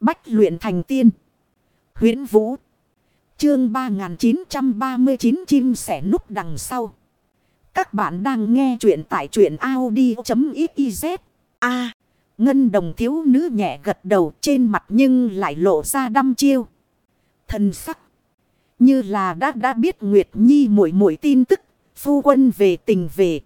Bách luyện thành tiên. huyễn Vũ. Chương 3939 chim sẻ núp đằng sau. Các bạn đang nghe truyện tại truyện Audi.xyz. A. ngân đồng thiếu nữ nhẹ gật đầu trên mặt nhưng lại lộ ra đăm chiêu. Thần sắc. Như là đã đã biết Nguyệt Nhi mỗi mỗi tin tức. Phu quân về tình về.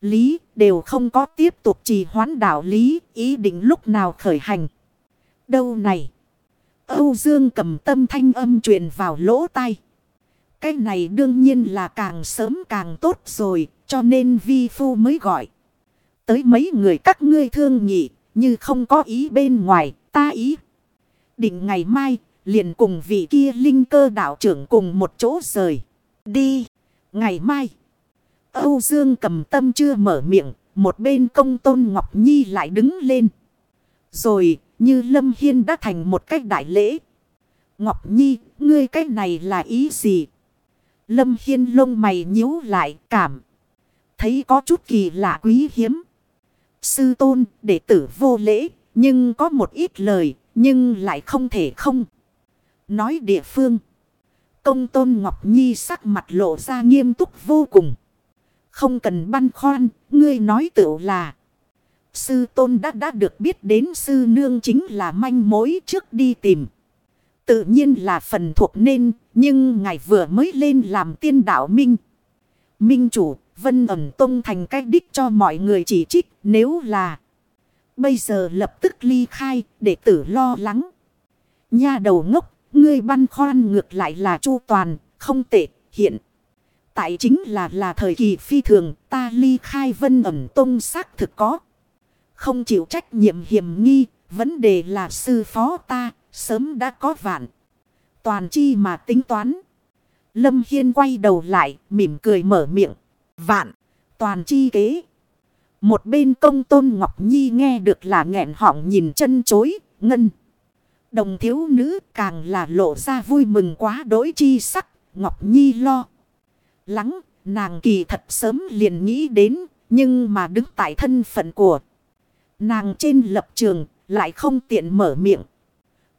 Lý đều không có tiếp tục trì hoãn đạo lý, ý định lúc nào khởi hành. Đâu này. Âu Dương cầm tâm thanh âm truyền vào lỗ tai. Cái này đương nhiên là càng sớm càng tốt rồi, cho nên vi phu mới gọi. Tới mấy người các ngươi thương nhị, như không có ý bên ngoài, ta ý. Định ngày mai, liền cùng vị kia linh cơ đạo trưởng cùng một chỗ rời. Đi, ngày mai. Âu Dương cầm tâm chưa mở miệng, một bên công tôn Ngọc Nhi lại đứng lên. Rồi, như Lâm Hiên đã thành một cách đại lễ. Ngọc Nhi, ngươi cái này là ý gì? Lâm Hiên lông mày nhíu lại cảm. Thấy có chút kỳ lạ quý hiếm. Sư tôn, đệ tử vô lễ, nhưng có một ít lời, nhưng lại không thể không. Nói địa phương. Công tôn Ngọc Nhi sắc mặt lộ ra nghiêm túc vô cùng. Không cần băn khoăn, ngươi nói tựu là. Sư tôn đã đã được biết đến sư nương chính là manh mối trước đi tìm. Tự nhiên là phần thuộc nên, nhưng ngài vừa mới lên làm tiên đạo minh. Minh chủ, vân ẩn tông thành cách đích cho mọi người chỉ trích nếu là. Bây giờ lập tức ly khai để tử lo lắng. Nha đầu ngốc, ngươi băn khoăn ngược lại là chu toàn, không tệ, hiện. Tại chính là là thời kỳ phi thường ta ly khai vân ẩn tông xác thực có. Không chịu trách nhiệm hiểm nghi, vấn đề là sư phó ta, sớm đã có vạn. Toàn chi mà tính toán. Lâm Hiên quay đầu lại, mỉm cười mở miệng. Vạn, toàn chi kế. Một bên công tôn Ngọc Nhi nghe được là nghẹn họng nhìn chân chối, ngân. Đồng thiếu nữ càng là lộ ra vui mừng quá đối chi sắc, Ngọc Nhi lo. Lắng, nàng kỳ thật sớm liền nghĩ đến, nhưng mà đứng tại thân phận của Nàng trên lập trường, lại không tiện mở miệng.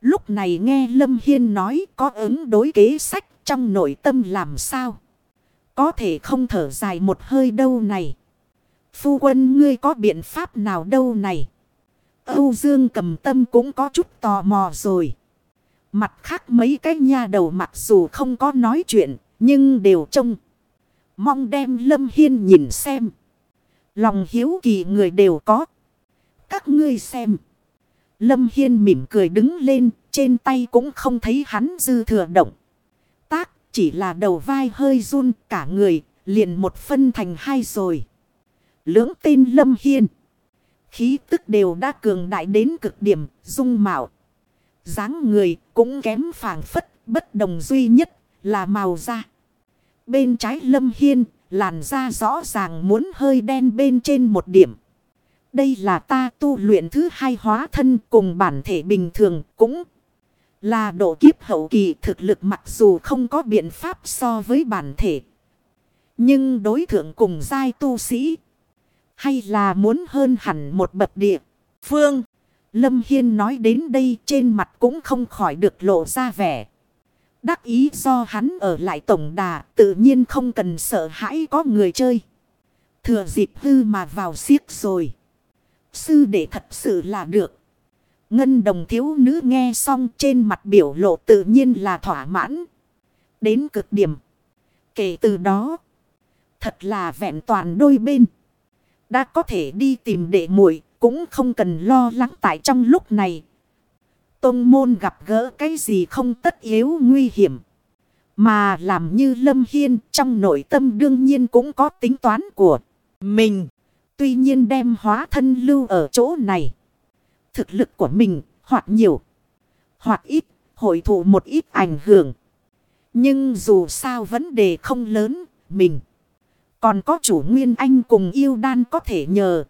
Lúc này nghe Lâm Hiên nói có ứng đối kế sách trong nội tâm làm sao. Có thể không thở dài một hơi đâu này. Phu quân ngươi có biện pháp nào đâu này. Âu Dương cầm tâm cũng có chút tò mò rồi. Mặt khác mấy cái nha đầu mặc dù không có nói chuyện, nhưng đều trông. Mong đem Lâm Hiên nhìn xem. Lòng hiếu kỳ người đều có các ngươi xem. Lâm Hiên mỉm cười đứng lên, trên tay cũng không thấy hắn dư thừa động. Tác, chỉ là đầu vai hơi run cả người, liền một phân thành hai rồi. Lưỡng tên Lâm Hiên. Khí tức đều đã cường đại đến cực điểm, dung mạo. dáng người cũng kém phảng phất, bất đồng duy nhất là màu da. Bên trái Lâm Hiên, làn da rõ ràng muốn hơi đen bên trên một điểm. Đây là ta tu luyện thứ hai hóa thân cùng bản thể bình thường cũng là độ kiếp hậu kỳ thực lực mặc dù không có biện pháp so với bản thể. Nhưng đối thượng cùng giai tu sĩ hay là muốn hơn hẳn một bậc địa. Phương, Lâm Hiên nói đến đây trên mặt cũng không khỏi được lộ ra vẻ. Đắc ý do hắn ở lại tổng đà tự nhiên không cần sợ hãi có người chơi. Thừa dịp hư mà vào siếc rồi. Sư đệ thật sự là được. Ngân đồng thiếu nữ nghe xong trên mặt biểu lộ tự nhiên là thỏa mãn. Đến cực điểm. Kể từ đó. Thật là vẹn toàn đôi bên. Đã có thể đi tìm đệ muội cũng không cần lo lắng tại trong lúc này. Tông môn gặp gỡ cái gì không tất yếu nguy hiểm. Mà làm như Lâm Hiên trong nội tâm đương nhiên cũng có tính toán của mình. Tuy nhiên đem hóa thân lưu ở chỗ này. Thực lực của mình hoặc nhiều hoặc ít hội thụ một ít ảnh hưởng. Nhưng dù sao vấn đề không lớn, mình còn có chủ Nguyên Anh cùng yêu đan có thể nhờ.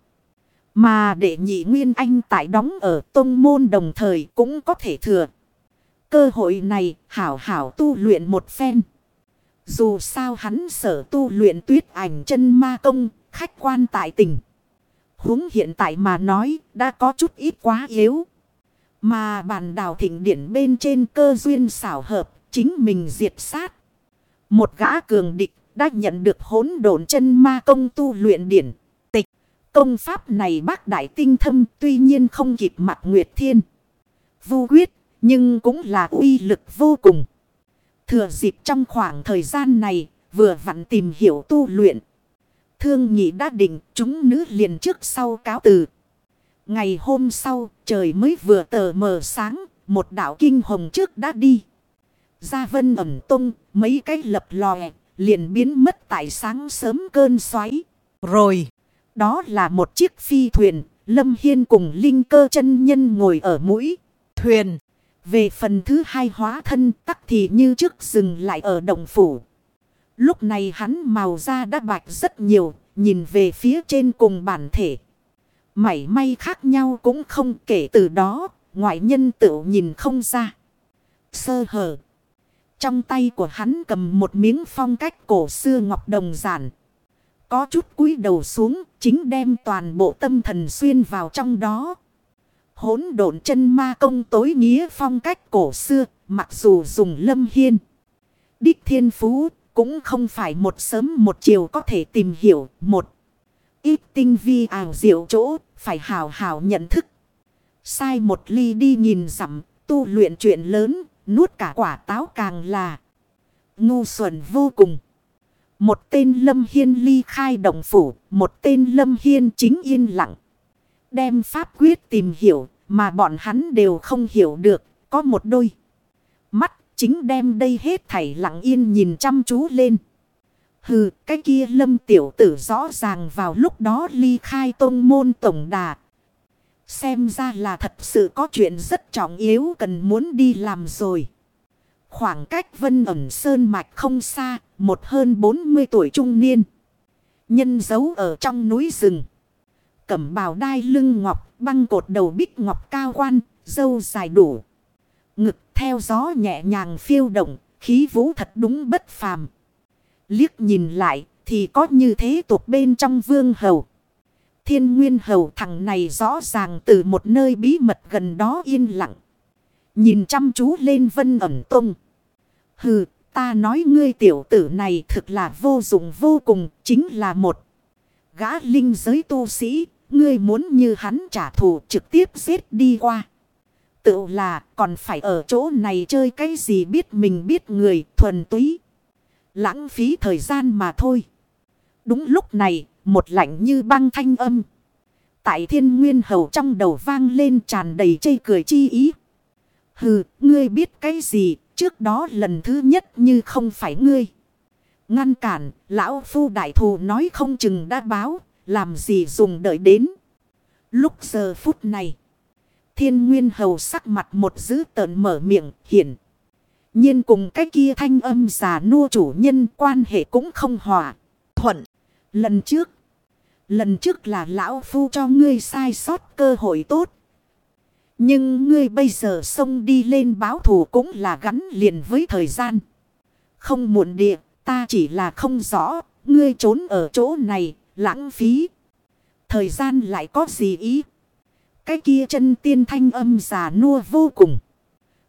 Mà để nhị Nguyên Anh tại đóng ở tôn môn đồng thời cũng có thể thừa. Cơ hội này hảo hảo tu luyện một phen. Dù sao hắn sở tu luyện tuyết ảnh chân ma công khách quan tại tỉnh. huống hiện tại mà nói đã có chút ít quá yếu. Mà bàn đào thịnh điển bên trên cơ duyên xảo hợp, chính mình diệt sát. Một gã cường địch đã nhận được hỗn độn chân ma công tu luyện điển. Tịch, công pháp này bác đại tinh thâm tuy nhiên không kịp mặt Nguyệt Thiên. vu quyết, nhưng cũng là uy lực vô cùng. Thừa dịp trong khoảng thời gian này, vừa vặn tìm hiểu tu luyện. Thương nhị đã định chúng nữ liền trước sau cáo từ. Ngày hôm sau, trời mới vừa tờ mờ sáng, một đảo kinh hồng trước đã đi. Ra vân ẩm tung, mấy cái lập lòe, liền biến mất tại sáng sớm cơn xoáy. Rồi, đó là một chiếc phi thuyền, Lâm Hiên cùng Linh cơ chân nhân ngồi ở mũi thuyền. Về phần thứ hai hóa thân tắc thì như trước dừng lại ở động phủ. Lúc này hắn màu da đã bạch rất nhiều, nhìn về phía trên cùng bản thể. Mảy may khác nhau cũng không kể từ đó, ngoại nhân tự nhìn không ra. Sơ hở. Trong tay của hắn cầm một miếng phong cách cổ xưa ngọc đồng giản. Có chút cúi đầu xuống, chính đem toàn bộ tâm thần xuyên vào trong đó. Hốn độn chân ma công tối nghĩa phong cách cổ xưa, mặc dù dùng lâm hiên. Đích thiên phú, cũng không phải một sớm một chiều có thể tìm hiểu một. Ít tinh vi ảo diệu chỗ, phải hào hào nhận thức. Sai một ly đi nhìn dặm, tu luyện chuyện lớn, nuốt cả quả táo càng là ngu xuẩn vô cùng. Một tên lâm hiên ly khai đồng phủ, một tên lâm hiên chính yên lặng. Đem pháp quyết tìm hiểu, mà bọn hắn đều không hiểu được, có một đôi. Mắt chính đem đây hết thảy lặng yên nhìn chăm chú lên. Hừ, cái kia lâm tiểu tử rõ ràng vào lúc đó ly khai tôn môn tổng đà. Xem ra là thật sự có chuyện rất trọng yếu cần muốn đi làm rồi. Khoảng cách vân ẩm sơn mạch không xa, một hơn 40 tuổi trung niên. Nhân dấu ở trong núi rừng. Cẩm bào đai lưng ngọc, băng cột đầu bích ngọc cao quan, dâu dài đủ. Ngực theo gió nhẹ nhàng phiêu động, khí vũ thật đúng bất phàm. Liếc nhìn lại thì có như thế tục bên trong vương hầu. Thiên nguyên hầu thằng này rõ ràng từ một nơi bí mật gần đó yên lặng. Nhìn chăm chú lên vân ẩm tung. Hừ, ta nói ngươi tiểu tử này thực là vô dụng vô cùng, chính là một gã linh giới tu sĩ, ngươi muốn như hắn trả thù trực tiếp giết đi qua. Tự là còn phải ở chỗ này chơi cái gì biết mình biết người thuần túy. Lãng phí thời gian mà thôi. Đúng lúc này, một lạnh như băng thanh âm. Tại thiên nguyên hầu trong đầu vang lên tràn đầy chây cười chi ý. Hừ, ngươi biết cái gì, trước đó lần thứ nhất như không phải ngươi. Ngăn cản, lão phu đại thù nói không chừng đã báo, làm gì dùng đợi đến. Lúc giờ phút này, thiên nguyên hầu sắc mặt một dữ tợn mở miệng, hiển. nhiên cùng cái kia thanh âm già nua chủ nhân quan hệ cũng không hòa, thuận. Lần trước, lần trước là lão phu cho ngươi sai sót cơ hội tốt. Nhưng ngươi bây giờ xông đi lên báo thù cũng là gắn liền với thời gian. Không muộn địa, ta chỉ là không rõ, ngươi trốn ở chỗ này, lãng phí. Thời gian lại có gì ý? Cái kia chân tiên thanh âm già nua vô cùng.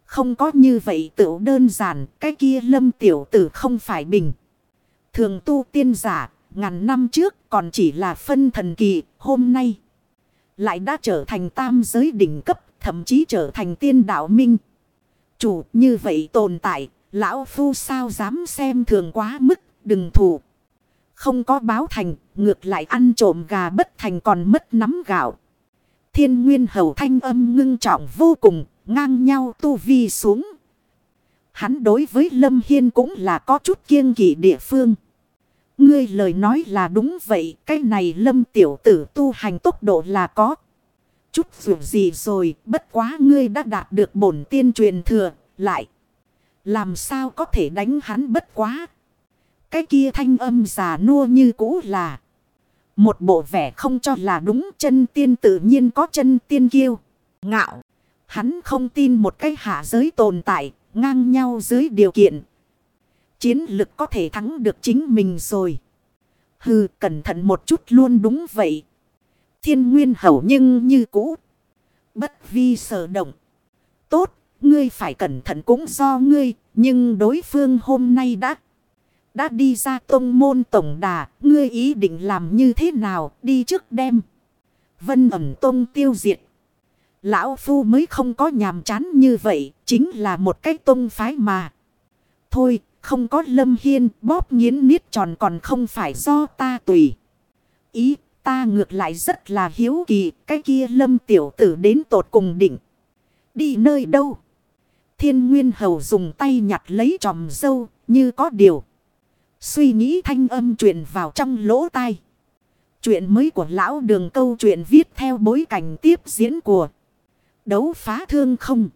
Không có như vậy tự đơn giản, cái kia lâm tiểu tử không phải bình. Thường tu tiên giả, ngàn năm trước còn chỉ là phân thần kỳ, hôm nay. Lại đã trở thành tam giới đỉnh cấp, thậm chí trở thành tiên đạo minh. Chủ như vậy tồn tại, lão phu sao dám xem thường quá mức, đừng thủ. Không có báo thành, ngược lại ăn trộm gà bất thành còn mất nắm gạo. Thiên nguyên hầu thanh âm ngưng trọng vô cùng, ngang nhau tu vi xuống. Hắn đối với Lâm Hiên cũng là có chút kiêng kỵ địa phương. Ngươi lời nói là đúng vậy, cái này Lâm tiểu tử tu hành tốc độ là có. Chút dù gì rồi, bất quá ngươi đã đạt được bổn tiên truyền thừa, lại. Làm sao có thể đánh hắn bất quá. Cái kia thanh âm già nua như cũ là. Một bộ vẻ không cho là đúng chân tiên tự nhiên có chân tiên kiêu. Ngạo. Hắn không tin một cái hạ giới tồn tại, ngang nhau dưới điều kiện. Chiến lực có thể thắng được chính mình rồi. Hừ, cẩn thận một chút luôn đúng vậy. Thiên nguyên hầu nhưng như cũ. Bất vi sở động. tốt, ngươi phải cẩn thận cũng do ngươi, nhưng đối phương hôm nay đã... Đã đi ra tông môn tổng đà, ngươi ý định làm như thế nào, đi trước đêm Vân ẩm tông tiêu diệt. Lão Phu mới không có nhàm chán như vậy, chính là một cái tông phái mà. Thôi, không có lâm hiên, bóp nghiến niết tròn còn không phải do ta tùy. Ý, ta ngược lại rất là hiếu kỳ, cái kia lâm tiểu tử đến tột cùng đỉnh. Đi nơi đâu? Thiên Nguyên Hầu dùng tay nhặt lấy tròm dâu, như có điều. Suy nghĩ thanh âm truyền vào trong lỗ tai. Chuyện mới của lão đường câu chuyện viết theo bối cảnh tiếp diễn của đấu phá thương không.